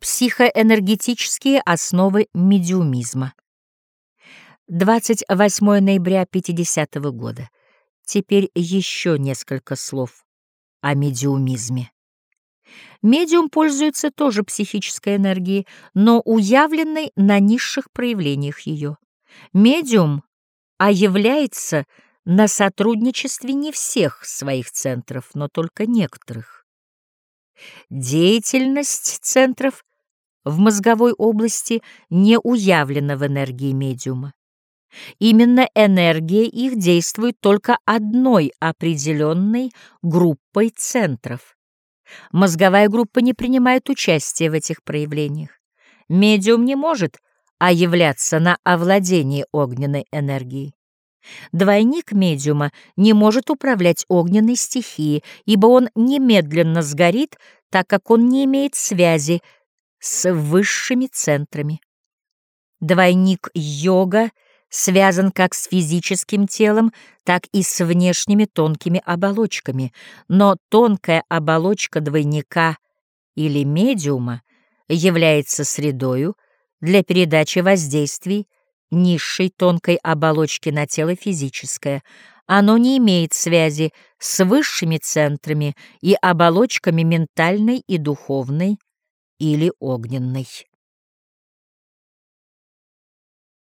Психоэнергетические основы медиумизма. 28 ноября 50 -го года. Теперь еще несколько слов о медиумизме. Медиум пользуется тоже психической энергией, но уявленной на низших проявлениях ее. Медиум а является на сотрудничестве не всех своих центров, но только некоторых. Деятельность центров в мозговой области не уявлена в энергии медиума. Именно энергия их действует только одной определенной группой центров. Мозговая группа не принимает участия в этих проявлениях. Медиум не может являться на овладении огненной энергией. Двойник медиума не может управлять огненной стихией, ибо он немедленно сгорит, так как он не имеет связи с высшими центрами. Двойник йога связан как с физическим телом, так и с внешними тонкими оболочками, но тонкая оболочка двойника или медиума является средою для передачи воздействий низшей тонкой оболочки на тело физическое. Оно не имеет связи с высшими центрами и оболочками ментальной и духовной или огненной.